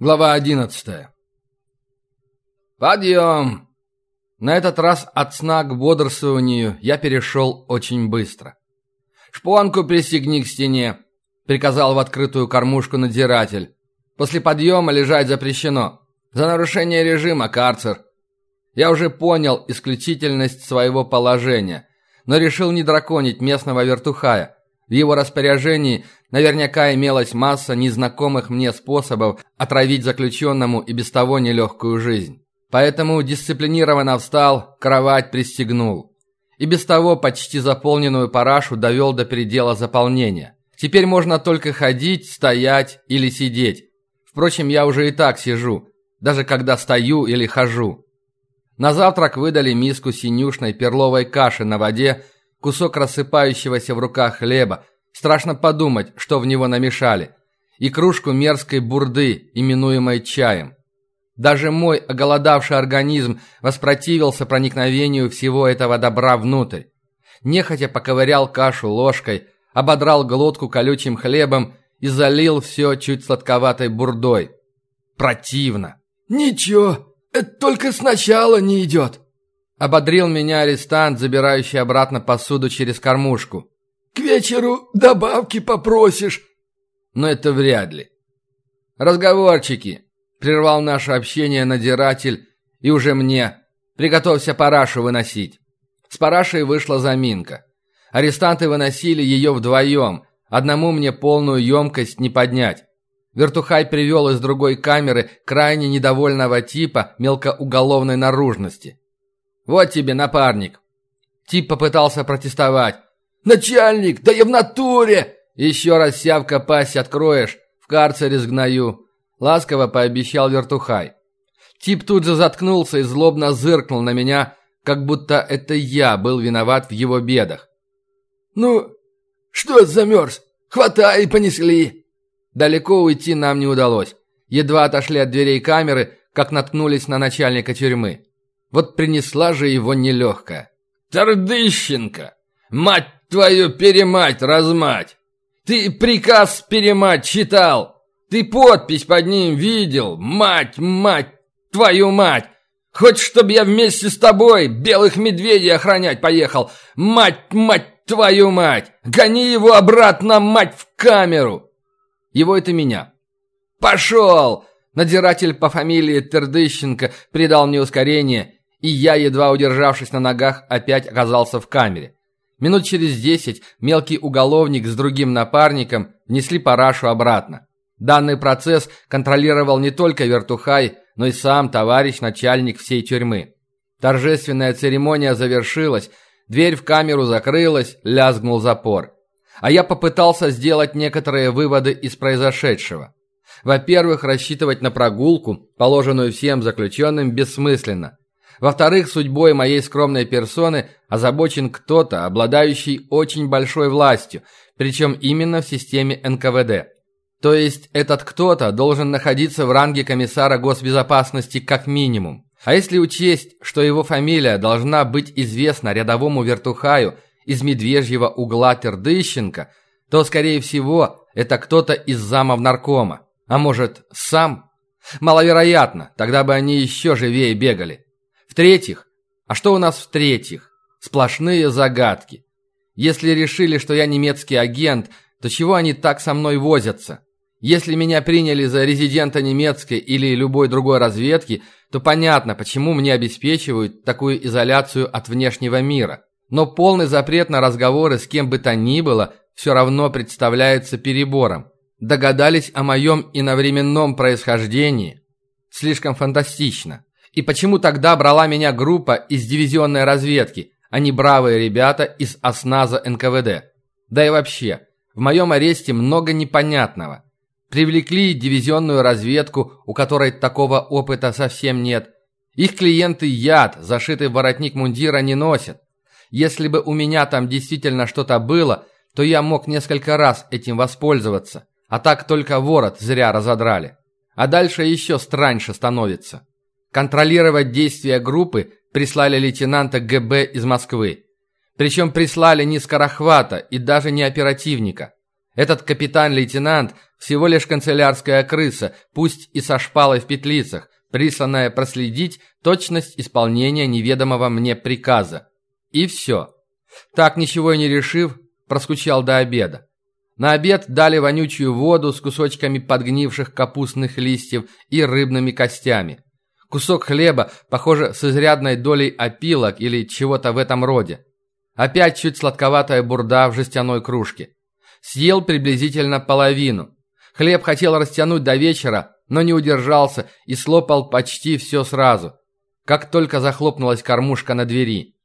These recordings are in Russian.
Глава одиннадцатая. Подъем! На этот раз от сна к бодрствованию я перешел очень быстро. «Шпонку пристегни к стене», — приказал в открытую кормушку надзиратель. «После подъема лежать запрещено. За нарушение режима карцер». Я уже понял исключительность своего положения, но решил не драконить местного вертухая — в его распоряжении наверняка имелась масса незнакомых мне способов отравить заключенному и без того нелегкую жизнь. Поэтому дисциплинированно встал, кровать пристегнул. И без того почти заполненную парашу довел до предела заполнения. Теперь можно только ходить, стоять или сидеть. Впрочем, я уже и так сижу, даже когда стою или хожу. На завтрак выдали миску синюшной перловой каши на воде кусок рассыпающегося в руках хлеба, страшно подумать, что в него намешали, и кружку мерзкой бурды, именуемой чаем. Даже мой оголодавший организм воспротивился проникновению всего этого добра внутрь. Нехотя поковырял кашу ложкой, ободрал глотку колючим хлебом и залил все чуть сладковатой бурдой. Противно. «Ничего, это только сначала не идет», Ободрил меня арестант, забирающий обратно посуду через кормушку. «К вечеру добавки попросишь». Но это вряд ли. «Разговорчики!» — прервал наше общение надзиратель, и уже мне. «Приготовься парашу выносить». С парашей вышла заминка. Арестанты выносили ее вдвоем, одному мне полную емкость не поднять. Вертухай привел из другой камеры крайне недовольного типа мелкоуголовной наружности. Вот тебе напарник. Тип попытался протестовать. «Начальник, да я в натуре!» «Еще раз сявка пасть откроешь, в карцере сгною», — ласково пообещал вертухай. Тип тут же заткнулся и злобно зыркнул на меня, как будто это я был виноват в его бедах. «Ну, что замерз? Хватай понесли!» Далеко уйти нам не удалось. Едва отошли от дверей камеры, как наткнулись на начальника тюрьмы. Вот принесла же его нелегкая. «Тардыщенко! Мать твою перемать, размать! Ты приказ перемать читал! Ты подпись под ним видел! Мать, мать, твою мать! Хочешь, чтобы я вместе с тобой белых медведей охранять поехал? Мать, мать, твою мать! Гони его обратно, мать, в камеру!» Его это меня. «Пошел!» Надзиратель по фамилии Тердыщенко придал мне ускорение, и я, едва удержавшись на ногах, опять оказался в камере. Минут через десять мелкий уголовник с другим напарником несли парашу обратно. Данный процесс контролировал не только Вертухай, но и сам товарищ начальник всей тюрьмы. Торжественная церемония завершилась, дверь в камеру закрылась, лязгнул запор. А я попытался сделать некоторые выводы из произошедшего. Во-первых, рассчитывать на прогулку, положенную всем заключенным, бессмысленно. Во-вторых, судьбой моей скромной персоны озабочен кто-то, обладающий очень большой властью, причем именно в системе НКВД. То есть этот кто-то должен находиться в ранге комиссара госбезопасности как минимум. А если учесть, что его фамилия должна быть известна рядовому вертухаю из медвежьего угла Тердыщенко, то, скорее всего, это кто-то из замов наркома. А может, сам? Маловероятно, тогда бы они еще живее бегали. В-третьих, а что у нас в-третьих? Сплошные загадки. Если решили, что я немецкий агент, то чего они так со мной возятся? Если меня приняли за резидента немецкой или любой другой разведки, то понятно, почему мне обеспечивают такую изоляцию от внешнего мира. Но полный запрет на разговоры с кем бы то ни было все равно представляется перебором. Догадались о моем иновременном происхождении? Слишком фантастично. И почему тогда брала меня группа из дивизионной разведки, а не бравые ребята из осназа НКВД? Да и вообще, в моем аресте много непонятного. Привлекли дивизионную разведку, у которой такого опыта совсем нет. Их клиенты яд, зашитый в воротник мундира, не носят. Если бы у меня там действительно что-то было, то я мог несколько раз этим воспользоваться. А так только ворот зря разодрали. А дальше еще страньше становится. Контролировать действия группы прислали лейтенанта ГБ из Москвы. Причем прислали не скорохвата и даже не оперативника. Этот капитан-лейтенант всего лишь канцелярская крыса, пусть и со шпалой в петлицах, присланная проследить точность исполнения неведомого мне приказа. И все. Так, ничего и не решив, проскучал до обеда. На обед дали вонючую воду с кусочками подгнивших капустных листьев и рыбными костями. Кусок хлеба, похоже, с изрядной долей опилок или чего-то в этом роде. Опять чуть сладковатая бурда в жестяной кружке. Съел приблизительно половину. Хлеб хотел растянуть до вечера, но не удержался и слопал почти все сразу. Как только захлопнулась кормушка на двери.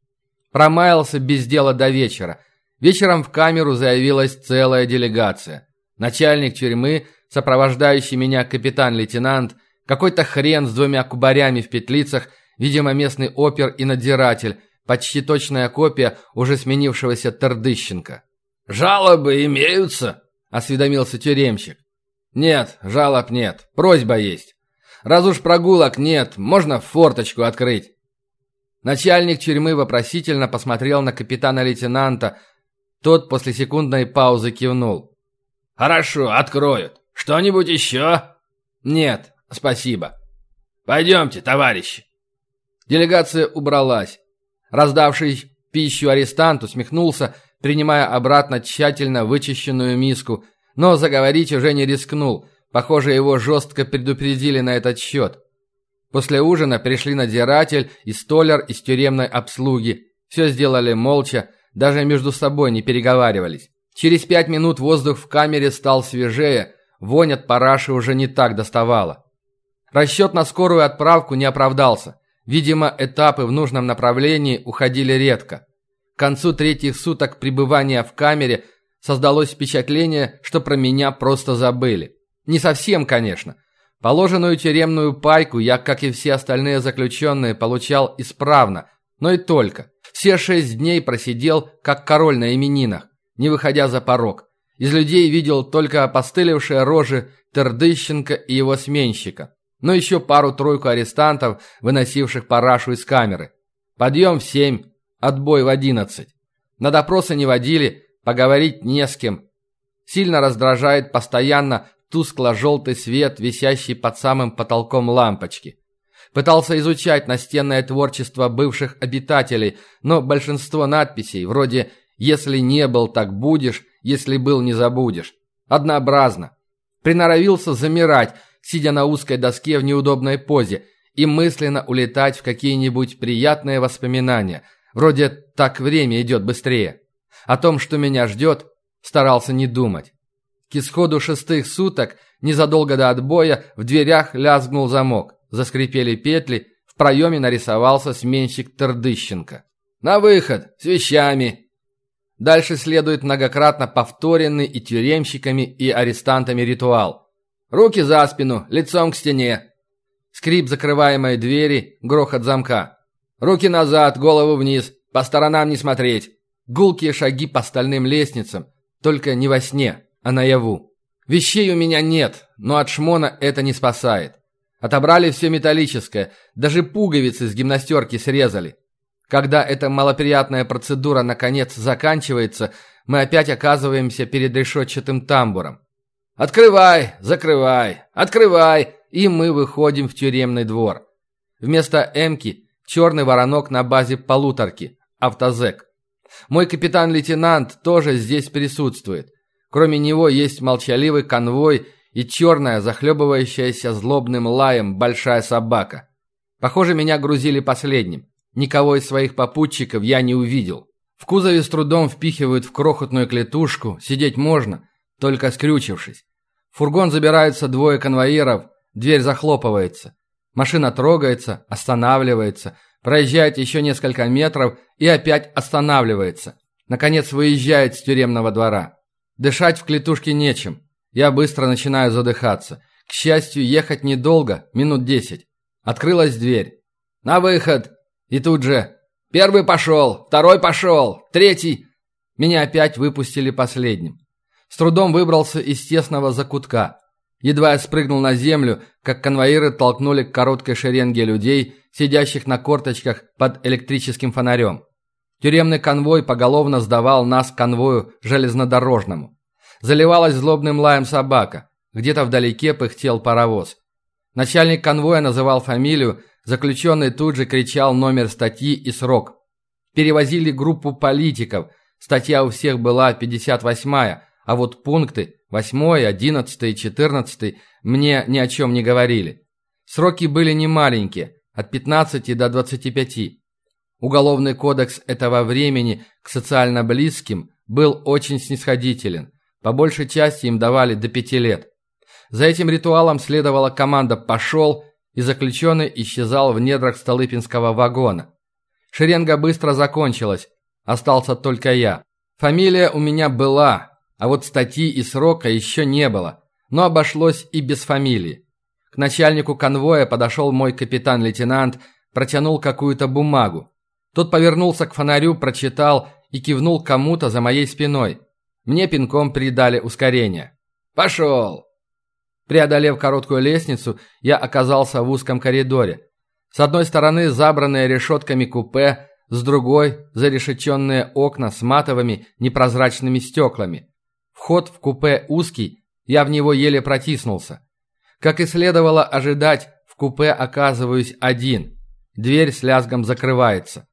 Промаялся без дела до вечера. Вечером в камеру заявилась целая делегация. Начальник тюрьмы, сопровождающий меня капитан-лейтенант, какой-то хрен с двумя кубарями в петлицах, видимо, местный опер и надзиратель, почти точная копия уже сменившегося Тердыщенко. «Жалобы имеются?» – осведомился тюремщик. «Нет, жалоб нет. Просьба есть. Раз уж прогулок нет, можно форточку открыть». Начальник тюрьмы вопросительно посмотрел на капитана-лейтенанта. Тот после секундной паузы кивнул. «Хорошо, откроют. Что-нибудь еще?» «Нет, спасибо». «Пойдемте, товарищи». Делегация убралась. Раздавший пищу арестант усмехнулся, принимая обратно тщательно вычищенную миску, но заговорить уже не рискнул. Похоже, его жестко предупредили на этот счет. После ужина пришли надзиратель и столяр из тюремной обслуги. Все сделали молча, даже между собой не переговаривались. Через пять минут воздух в камере стал свежее, вонь от параши уже не так доставала. Расчет на скорую отправку не оправдался. Видимо, этапы в нужном направлении уходили редко. К концу третьих суток пребывания в камере создалось впечатление, что про меня просто забыли. Не совсем, конечно. Положенную тюремную пайку я, как и все остальные заключенные, получал исправно, но и только. Все шесть дней просидел, как король на именинах, не выходя за порог. Из людей видел только опостылевшие рожи Тердыщенко и его сменщика, но еще пару-тройку арестантов, выносивших парашу из камеры. Подъем в семь, отбой в одиннадцать. На допросы не водили, поговорить не с кем. Сильно раздражает постоянно тускло-желтый свет, висящий под самым потолком лампочки. Пытался изучать настенное творчество бывших обитателей, но большинство надписей, вроде «Если не был, так будешь», «Если был, не забудешь». Однообразно. Приноровился замирать, сидя на узкой доске в неудобной позе, и мысленно улетать в какие-нибудь приятные воспоминания, вроде «Так время идет быстрее». О том, что меня ждет, старался не думать. К исходу шестых суток, незадолго до отбоя, в дверях лязгнул замок. Заскрипели петли, в проеме нарисовался сменщик Тердыщенко. «На выход! С вещами!» Дальше следует многократно повторенный и тюремщиками, и арестантами ритуал. «Руки за спину, лицом к стене!» Скрип закрываемой двери, грохот замка. «Руки назад, голову вниз, по сторонам не смотреть!» Гулкие шаги по стальным лестницам, только не во сне а наяву. Вещей у меня нет, но от шмона это не спасает. Отобрали все металлическое, даже пуговицы с гимнастерки срезали. Когда эта малоприятная процедура наконец заканчивается, мы опять оказываемся перед решетчатым тамбуром. «Открывай! Закрывай! Открывай!» И мы выходим в тюремный двор. Вместо «Эмки» черный воронок на базе полуторки, автозек. Мой капитан-лейтенант тоже здесь присутствует. Кроме него есть молчаливый конвой и черная, захлебывающаяся злобным лаем большая собака. Похоже, меня грузили последним. Никого из своих попутчиков я не увидел. В кузове с трудом впихивают в крохотную клетушку, сидеть можно, только скрючившись. В фургон забираются двое конвоиров, дверь захлопывается. Машина трогается, останавливается, проезжает еще несколько метров и опять останавливается. Наконец выезжает с тюремного двора. Дышать в клетушке нечем. Я быстро начинаю задыхаться. К счастью, ехать недолго, минут десять. Открылась дверь. «На выход!» И тут же «Первый пошел! Второй пошел! Третий!» Меня опять выпустили последним. С трудом выбрался из тесного закутка. Едва я спрыгнул на землю, как конвоиры толкнули к короткой шеренге людей, сидящих на корточках под электрическим фонарем. Тюремный конвой поголовно сдавал нас конвою железнодорожному. Заливалась злобным лаем собака. Где-то вдалеке пыхтел паровоз. Начальник конвоя называл фамилию, заключенный тут же кричал номер статьи и срок. Перевозили группу политиков. Статья у всех была 58-я, а вот пункты 8, 11 и 14 мне ни о чем не говорили. Сроки были не маленькие, от 15 до 25. Уголовный кодекс этого времени к социально близким был очень снисходителен. По большей части им давали до пяти лет. За этим ритуалом следовала команда «пошел», и заключенный исчезал в недрах Столыпинского вагона. Шеренга быстро закончилась, остался только я. Фамилия у меня была, а вот статьи и срока еще не было, но обошлось и без фамилии. К начальнику конвоя подошел мой капитан-лейтенант, протянул какую-то бумагу. Тот повернулся к фонарю, прочитал и кивнул кому-то за моей спиной. Мне пинком придали ускорение. «Пошел!» Преодолев короткую лестницу, я оказался в узком коридоре. С одной стороны забранные решетками купе, с другой – зарешеченные окна с матовыми непрозрачными стеклами. Вход в купе узкий, я в него еле протиснулся. Как и следовало ожидать, в купе оказываюсь один. Дверь с лязгом закрывается.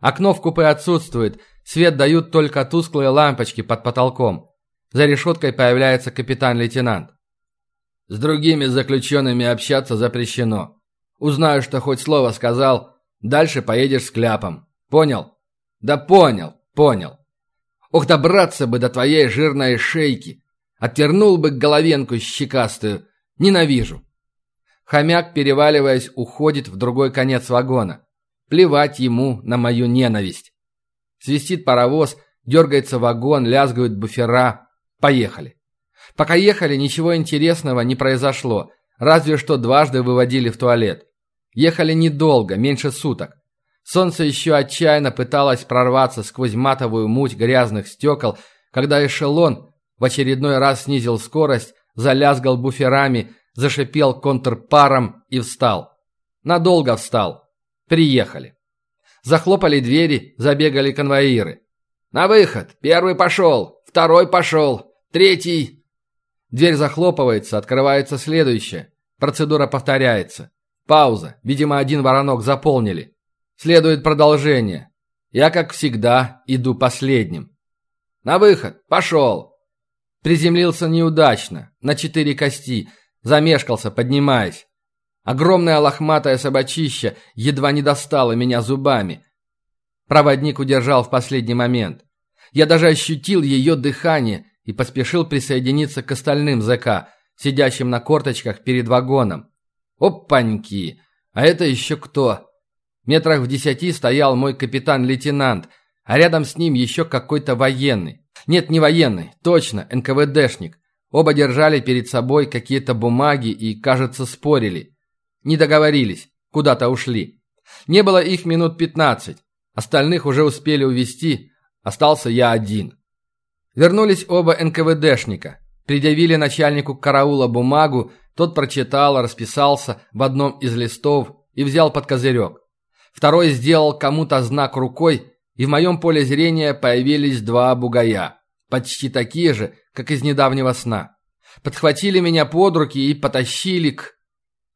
Окно в купе отсутствует, свет дают только тусклые лампочки под потолком. За решеткой появляется капитан-лейтенант. С другими заключенными общаться запрещено. Узнаю, что хоть слово сказал, дальше поедешь с кляпом. Понял? Да понял, понял. Ох, добраться бы до твоей жирной шейки. Оттернул бы головенку щекастую. Ненавижу. Хомяк, переваливаясь, уходит в другой конец вагона. Плевать ему на мою ненависть. Свистит паровоз, дергается вагон, лязгают буфера. Поехали. Пока ехали, ничего интересного не произошло, разве что дважды выводили в туалет. Ехали недолго, меньше суток. Солнце еще отчаянно пыталось прорваться сквозь матовую муть грязных стекол, когда эшелон в очередной раз снизил скорость, залязгал буферами, зашипел контрпаром и встал. Надолго встал. Приехали. Захлопали двери, забегали конвоиры. «На выход! Первый пошел! Второй пошел! Третий!» Дверь захлопывается, открывается следующая. Процедура повторяется. Пауза. Видимо, один воронок заполнили. Следует продолжение. Я, как всегда, иду последним. На выход. Пошел. Приземлился неудачно. На четыре кости. Замешкался, поднимаясь. Огромная лохматая собачища едва не достала меня зубами. Проводник удержал в последний момент. Я даже ощутил ее дыхание и поспешил присоединиться к остальным ЗК, сидящим на корточках перед вагоном. Опаньки! А это еще кто? Метрах в десяти стоял мой капитан-лейтенант, а рядом с ним еще какой-то военный. Нет, не военный, точно, НКВДшник. Оба держали перед собой какие-то бумаги и, кажется, спорили. Не договорились, куда-то ушли. Не было их минут пятнадцать. Остальных уже успели увести, остался я один. Вернулись оба НКВДшника. Предъявили начальнику караула бумагу, тот прочитал, расписался в одном из листов и взял под козырек. Второй сделал кому-то знак рукой, и в моем поле зрения появились два бугая, почти такие же, как из недавнего сна. Подхватили меня под руки и потащили к...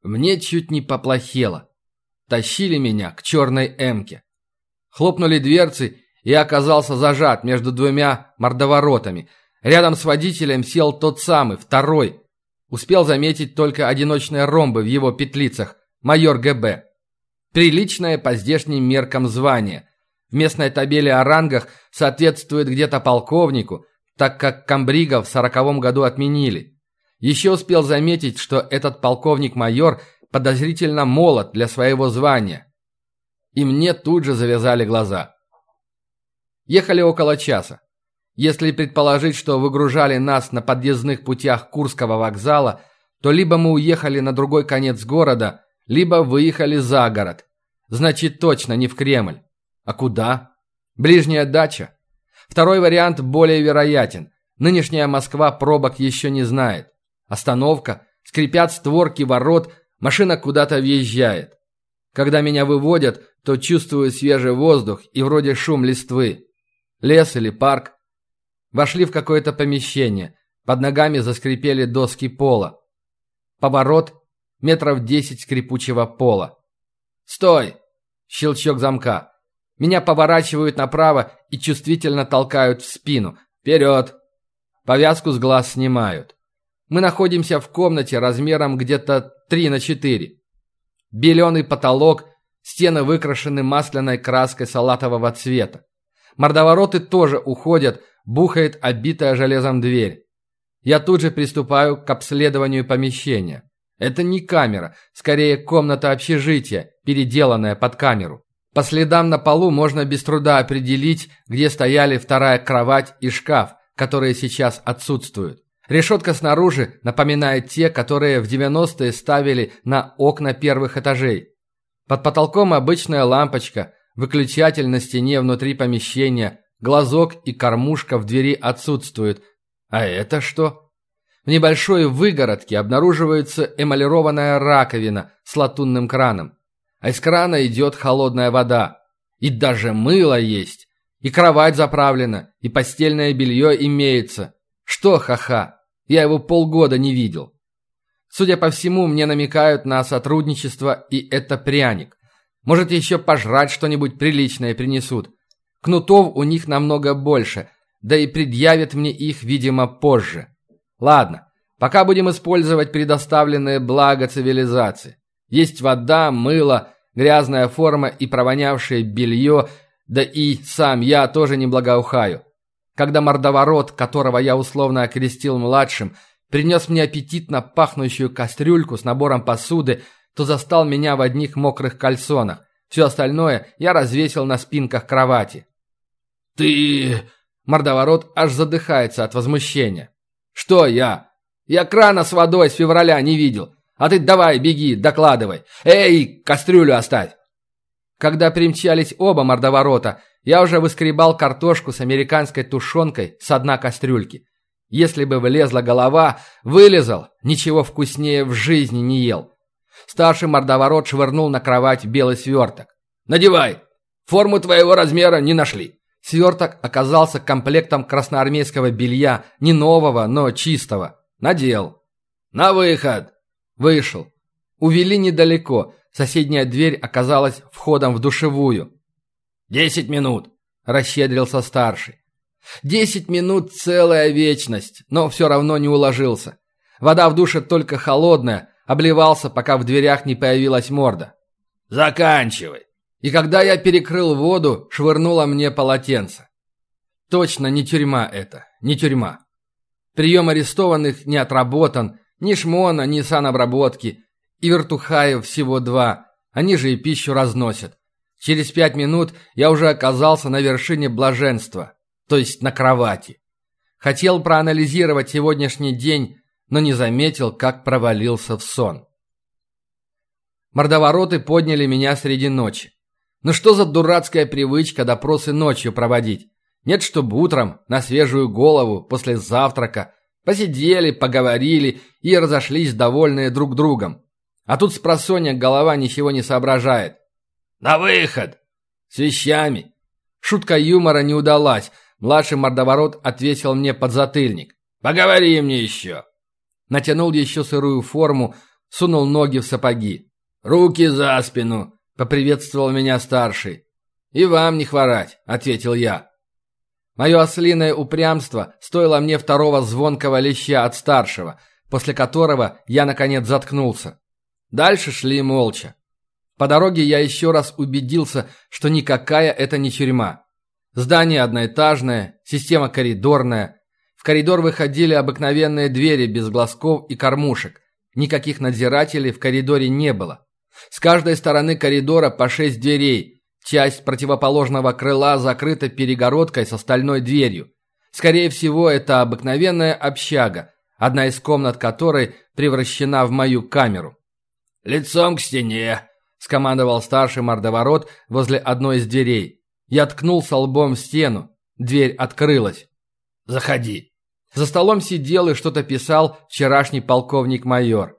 Мне чуть не поплохело. Тащили меня к черной эмке. Хлопнули дверцы, и оказался зажат между двумя мордоворотами. Рядом с водителем сел тот самый, второй. Успел заметить только одиночные ромбы в его петлицах. Майор ГБ. Приличное по здешним меркам звание. В местной табели о рангах соответствует где-то полковнику, так как комбрига в сороковом году отменили. Еще успел заметить, что этот полковник-майор подозрительно молод для своего звания. И мне тут же завязали глаза. Ехали около часа. Если предположить, что выгружали нас на подъездных путях Курского вокзала, то либо мы уехали на другой конец города, либо выехали за город. Значит, точно не в Кремль. А куда? Ближняя дача. Второй вариант более вероятен. Нынешняя Москва пробок еще не знает. Остановка, скрипят створки ворот, машина куда-то въезжает. Когда меня выводят, то чувствую свежий воздух и вроде шум листвы. Лес или парк. Вошли в какое-то помещение. Под ногами заскрипели доски пола. Поворот метров десять скрипучего пола. «Стой!» Щелчок замка. Меня поворачивают направо и чувствительно толкают в спину. «Вперед!» Повязку с глаз снимают. Мы находимся в комнате размером где-то 3 на 4. Беленый потолок, стены выкрашены масляной краской салатового цвета. Мордовороты тоже уходят, бухает обитая железом дверь. Я тут же приступаю к обследованию помещения. Это не камера, скорее комната общежития, переделанная под камеру. По следам на полу можно без труда определить, где стояли вторая кровать и шкаф, которые сейчас отсутствуют. Решетка снаружи напоминает те, которые в 90-е ставили на окна первых этажей. Под потолком обычная лампочка, выключатель на стене внутри помещения, глазок и кормушка в двери отсутствуют. А это что? В небольшой выгородке обнаруживается эмалированная раковина с латунным краном. А из крана идет холодная вода. И даже мыло есть. И кровать заправлена, и постельное белье имеется. Что, ха-ха, я его полгода не видел. Судя по всему, мне намекают на сотрудничество, и это пряник. Может, еще пожрать что-нибудь приличное принесут. Кнутов у них намного больше, да и предъявят мне их, видимо, позже. Ладно, пока будем использовать предоставленные блага цивилизации. Есть вода, мыло, грязная форма и провонявшее белье – да и сам я тоже не благоухаю. Когда мордоворот, которого я условно окрестил младшим, принес мне аппетитно пахнущую кастрюльку с набором посуды, то застал меня в одних мокрых кальсонах. Все остальное я развесил на спинках кровати. «Ты...» Мордоворот аж задыхается от возмущения. «Что я? Я крана с водой с февраля не видел. А ты давай, беги, докладывай. Эй, кастрюлю оставь!» Когда примчались оба мордоворота, я уже выскребал картошку с американской тушенкой с дна кастрюльки. Если бы влезла голова, вылезал, ничего вкуснее в жизни не ел. Старший мордоворот швырнул на кровать белый сверток. «Надевай! Форму твоего размера не нашли!» Сверток оказался комплектом красноармейского белья, не нового, но чистого. Надел. «На выход!» Вышел. Увели недалеко, Соседняя дверь оказалась входом в душевую. «Десять минут!» – расщедрился старший. «Десять минут – целая вечность, но все равно не уложился. Вода в душе только холодная, обливался, пока в дверях не появилась морда. «Заканчивай!» И когда я перекрыл воду, швырнула мне полотенце. Точно не тюрьма это, не тюрьма. Прием арестованных не отработан, ни шмона, ни санобработки, и вертухаев всего два. Они же и пищу разносят. Через пять минут я уже оказался на вершине блаженства, то есть на кровати. Хотел проанализировать сегодняшний день, но не заметил, как провалился в сон. Мордовороты подняли меня среди ночи. Ну что за дурацкая привычка допросы ночью проводить? Нет, чтобы утром, на свежую голову, после завтрака, посидели, поговорили и разошлись довольные друг другом. А тут с просонья голова ничего не соображает. «На выход!» «С вещами!» Шутка юмора не удалась. Младший мордоворот отвесил мне подзатыльник. «Поговори мне еще!» Натянул еще сырую форму, сунул ноги в сапоги. «Руки за спину!» — поприветствовал меня старший. «И вам не хворать!» — ответил я. Мое ослиное упрямство стоило мне второго звонкого леща от старшего, после которого я, наконец, заткнулся. Дальше шли молча. По дороге я еще раз убедился, что никакая это не тюрьма. Здание одноэтажное, система коридорная. В коридор выходили обыкновенные двери без глазков и кормушек. Никаких надзирателей в коридоре не было. С каждой стороны коридора по шесть дверей. Часть противоположного крыла закрыта перегородкой с остальной дверью. Скорее всего, это обыкновенная общага, одна из комнат которой превращена в мою камеру. «Лицом к стене!» — скомандовал старший мордоворот возле одной из дверей. Я ткнулся лбом в стену. Дверь открылась. «Заходи!» За столом сидел и что-то писал вчерашний полковник-майор.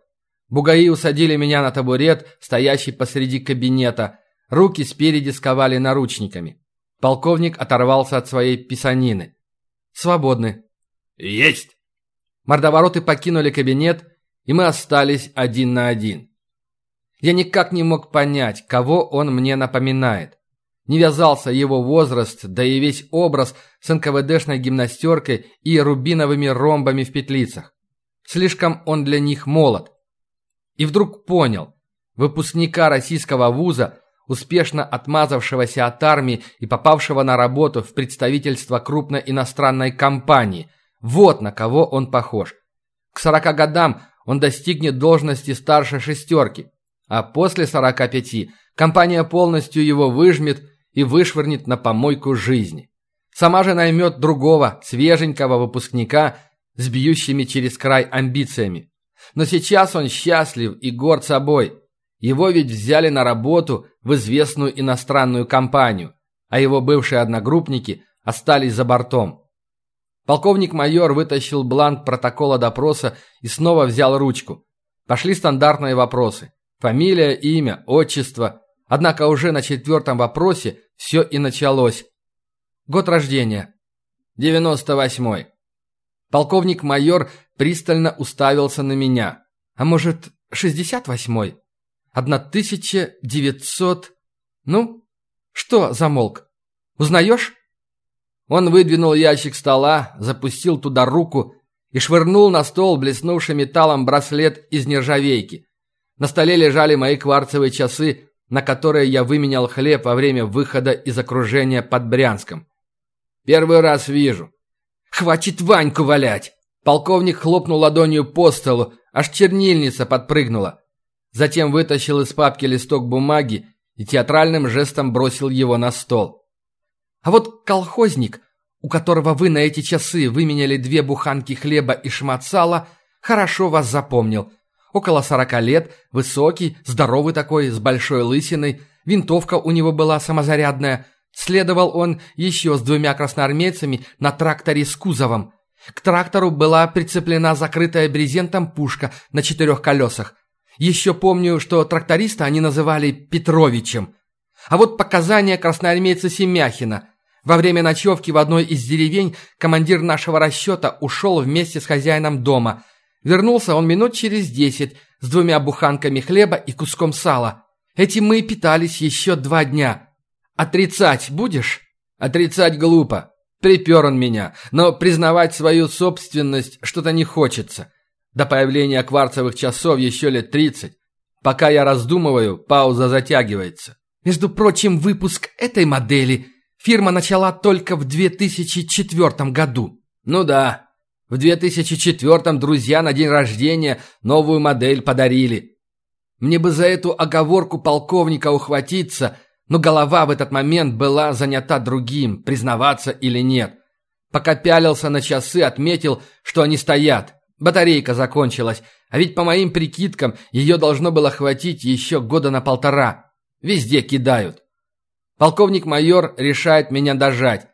Бугаи усадили меня на табурет, стоящий посреди кабинета. Руки спереди сковали наручниками. Полковник оторвался от своей писанины. «Свободны». «Есть!» Мордовороты покинули кабинет, и мы остались один на один. Я никак не мог понять, кого он мне напоминает. Не вязался его возраст, да и весь образ с НКВДшной гимнастеркой и рубиновыми ромбами в петлицах. Слишком он для них молод. И вдруг понял, выпускника российского вуза, успешно отмазавшегося от армии и попавшего на работу в представительство крупной иностранной компании, вот на кого он похож. К 40 годам он достигнет должности старшей шестерки, а после 45 компания полностью его выжмет и вышвырнет на помойку жизни. Сама же наймет другого, свеженького выпускника с бьющими через край амбициями. Но сейчас он счастлив и горд собой. Его ведь взяли на работу в известную иностранную компанию, а его бывшие одногруппники остались за бортом. Полковник-майор вытащил бланк протокола допроса и снова взял ручку. Пошли стандартные вопросы. Фамилия, имя, отчество. Однако уже на четвертом вопросе все и началось. Год рождения. 98-й. Полковник-майор пристально уставился на меня. А может, 68-й? 1900... Ну, что замолк? Узнаешь? Он выдвинул ящик стола, запустил туда руку и швырнул на стол блеснувший металлом браслет из нержавейки. На столе лежали мои кварцевые часы, на которые я выменял хлеб во время выхода из окружения под Брянском. Первый раз вижу. «Хватит Ваньку валять!» Полковник хлопнул ладонью по столу, аж чернильница подпрыгнула. Затем вытащил из папки листок бумаги и театральным жестом бросил его на стол. «А вот колхозник, у которого вы на эти часы выменяли две буханки хлеба и шмат сала, хорошо вас запомнил. Около сорока лет, высокий, здоровый такой, с большой лысиной, винтовка у него была самозарядная. Следовал он еще с двумя красноармейцами на тракторе с кузовом. К трактору была прицеплена закрытая брезентом пушка на четырех колесах. Еще помню, что тракториста они называли Петровичем. А вот показания красноармейца Семяхина. Во время ночевки в одной из деревень командир нашего расчета ушел вместе с хозяином дома – Вернулся он минут через десять с двумя буханками хлеба и куском сала. Этим мы и питались еще два дня. Отрицать будешь? Отрицать глупо. Припер он меня, но признавать свою собственность что-то не хочется. До появления кварцевых часов еще лет тридцать. Пока я раздумываю, пауза затягивается. Между прочим, выпуск этой модели фирма начала только в 2004 году. Ну да, в 2004-м друзья на день рождения новую модель подарили. Мне бы за эту оговорку полковника ухватиться, но голова в этот момент была занята другим, признаваться или нет. Пока пялился на часы, отметил, что они стоят. Батарейка закончилась, а ведь по моим прикидкам ее должно было хватить еще года на полтора. Везде кидают. Полковник-майор решает меня дожать.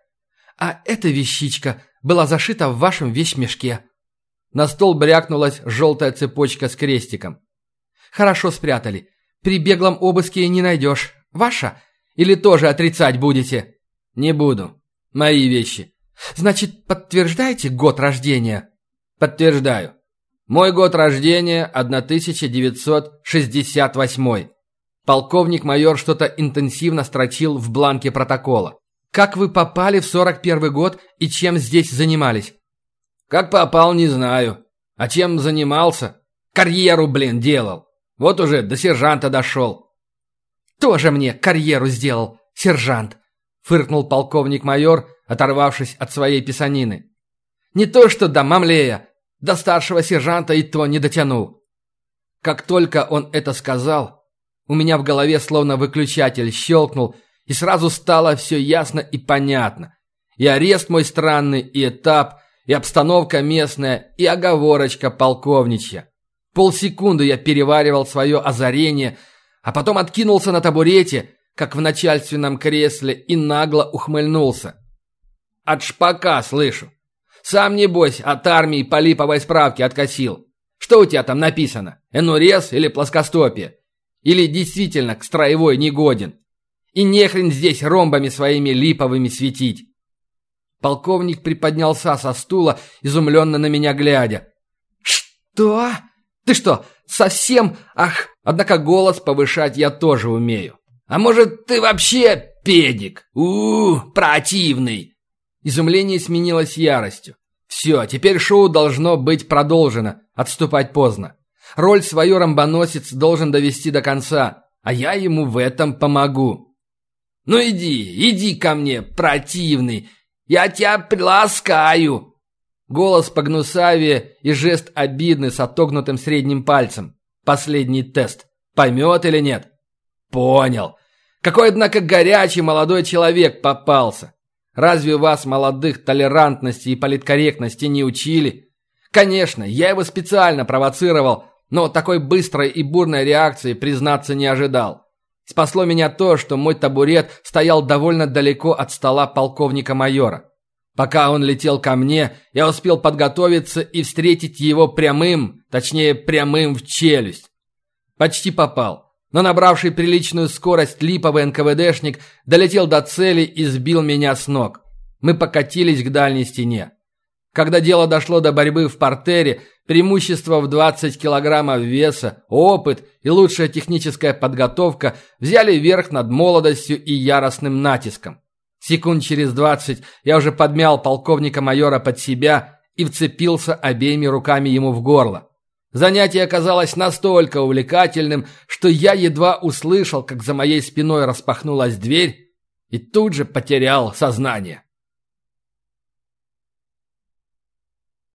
А эта вещичка была зашита в вашем вещмешке». На стол брякнулась желтая цепочка с крестиком. «Хорошо спрятали. При беглом обыске не найдешь. Ваша? Или тоже отрицать будете?» «Не буду. Мои вещи». «Значит, подтверждаете год рождения?» «Подтверждаю. Мой год рождения 1968. Полковник-майор что-то интенсивно строчил в бланке протокола. Как вы попали в 41 год и чем здесь занимались? Как попал, не знаю. А чем занимался? Карьеру, блин, делал. Вот уже до сержанта дошел. Тоже мне карьеру сделал, сержант, фыркнул полковник-майор, оторвавшись от своей писанины. Не то что до мамлея, до старшего сержанта и то не дотянул. Как только он это сказал, у меня в голове словно выключатель щелкнул – и сразу стало все ясно и понятно. И арест мой странный, и этап, и обстановка местная, и оговорочка полковничья. Полсекунды я переваривал свое озарение, а потом откинулся на табурете, как в начальственном кресле, и нагло ухмыльнулся. От шпака слышу. Сам, небось, от армии по липовой справке откосил. Что у тебя там написано? Энурез или плоскостопие? Или действительно к строевой негоден? И нехрен здесь ромбами своими липовыми светить. Полковник приподнялся со стула, изумленно на меня глядя. «Что? Ты что, совсем? Ах!» Однако голос повышать я тоже умею. «А может, ты вообще педик? у, -у противный!» Изумление сменилось яростью. Все, теперь шоу должно быть продолжено. Отступать поздно. Роль свою ромбоносец должен довести до конца, а я ему в этом помогу. «Ну иди, иди ко мне, противный! Я тебя приласкаю!» Голос погнусавее и жест обидный с отогнутым средним пальцем. Последний тест. Поймет или нет? Понял. Какой, однако, горячий молодой человек попался. Разве вас, молодых, толерантности и политкорректности не учили? Конечно, я его специально провоцировал, но такой быстрой и бурной реакции, признаться, не ожидал. Спасло меня то, что мой табурет стоял довольно далеко от стола полковника-майора. Пока он летел ко мне, я успел подготовиться и встретить его прямым, точнее прямым в челюсть. Почти попал, но набравший приличную скорость липовый НКВДшник долетел до цели и сбил меня с ног. Мы покатились к дальней стене. Когда дело дошло до борьбы в портере, преимущество в 20 килограммов веса, опыт и лучшая техническая подготовка взяли верх над молодостью и яростным натиском. Секунд через двадцать я уже подмял полковника-майора под себя и вцепился обеими руками ему в горло. Занятие оказалось настолько увлекательным, что я едва услышал, как за моей спиной распахнулась дверь и тут же потерял сознание.